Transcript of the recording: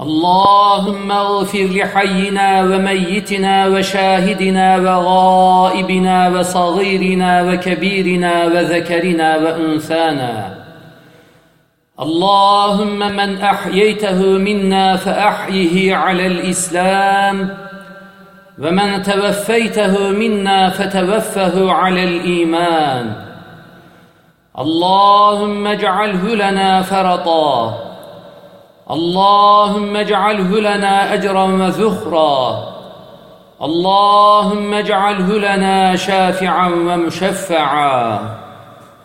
اللهم اغفر لحينا وميتنا وشاهدنا وغائبنا وصغيرنا وكبيرنا وذكرنا وأنثانا. اللهم من أحييته منا فأحيه على الإسلام ومن توفيته منا فتوفه على الإيمان. اللهم اجعله لنا فرطا اللهم اجعله لنا أجرا وذخرا. اللهم اجعله لنا شافعا ومشفعا.